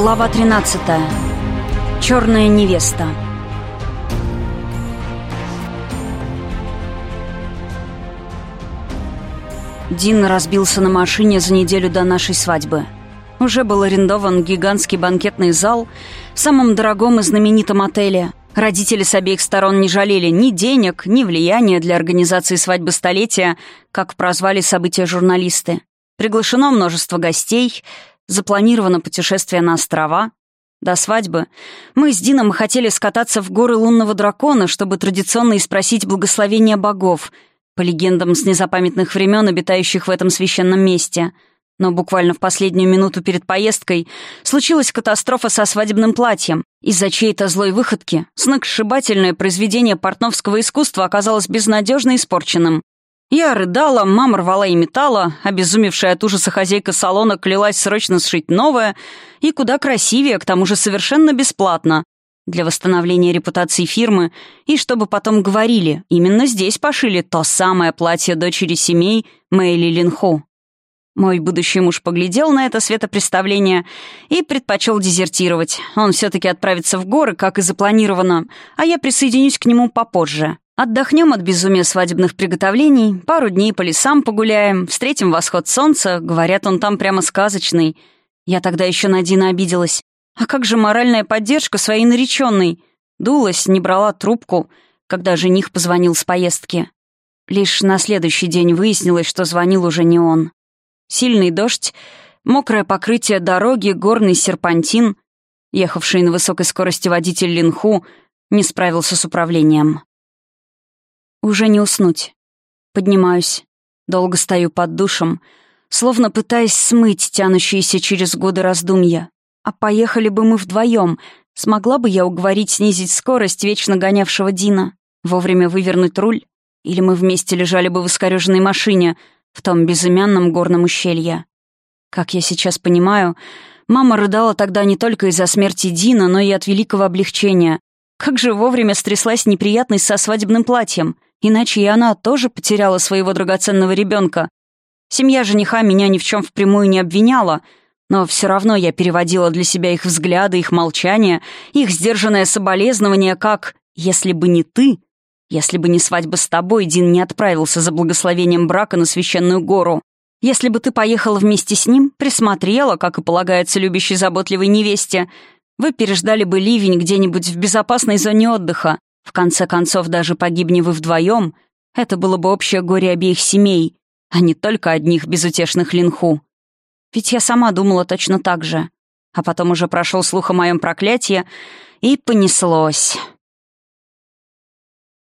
Глава 13. Черная невеста. Дин разбился на машине за неделю до нашей свадьбы. Уже был арендован гигантский банкетный зал в самом дорогом и знаменитом отеле. Родители с обеих сторон не жалели ни денег, ни влияния для организации свадьбы столетия, как прозвали события журналисты. Приглашено множество гостей, запланировано путешествие на острова. До свадьбы мы с Дином хотели скататься в горы лунного дракона, чтобы традиционно испросить благословения богов, по легендам с незапамятных времен, обитающих в этом священном месте. Но буквально в последнюю минуту перед поездкой случилась катастрофа со свадебным платьем. Из-за чьей-то злой выходки сногсшибательное произведение портновского искусства оказалось безнадежно испорченным. Я рыдала, мама рвала и металла, обезумевшая от ужаса хозяйка салона клялась срочно сшить новое, и куда красивее, к тому же совершенно бесплатно, для восстановления репутации фирмы, и чтобы потом говорили, именно здесь пошили то самое платье дочери семей Мэйли Линху. Мой будущий муж поглядел на это светопреставление и предпочел дезертировать. Он все-таки отправится в горы, как и запланировано, а я присоединюсь к нему попозже. Отдохнем от безумия свадебных приготовлений, пару дней по лесам погуляем, встретим восход солнца, говорят, он там прямо сказочный. Я тогда еще на Дина обиделась. А как же моральная поддержка своей нареченной? Дулась, не брала трубку, когда жених позвонил с поездки. Лишь на следующий день выяснилось, что звонил уже не он. Сильный дождь, мокрое покрытие дороги, горный серпантин. Ехавший на высокой скорости водитель Линху не справился с управлением. Уже не уснуть. Поднимаюсь. Долго стою под душем, словно пытаясь смыть тянущиеся через годы раздумья. А поехали бы мы вдвоем. Смогла бы я уговорить снизить скорость вечно гонявшего Дина? Вовремя вывернуть руль? Или мы вместе лежали бы в искореженной машине в том безымянном горном ущелье? Как я сейчас понимаю, мама рыдала тогда не только из-за смерти Дина, но и от великого облегчения. Как же вовремя стряслась неприятность со свадебным платьем — Иначе и она тоже потеряла своего драгоценного ребенка. Семья жениха меня ни в чем впрямую не обвиняла, но все равно я переводила для себя их взгляды, их молчание, их сдержанное соболезнование как «если бы не ты», если бы не свадьба с тобой, Дин не отправился за благословением брака на священную гору. Если бы ты поехала вместе с ним, присмотрела, как и полагается любящей заботливой невесте, вы переждали бы ливень где-нибудь в безопасной зоне отдыха, в конце концов, даже погибни вы вдвоем, это было бы общее горе обеих семей, а не только одних безутешных линху. Ведь я сама думала точно так же. А потом уже прошел слух о моем проклятии, и понеслось.